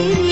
حبيبي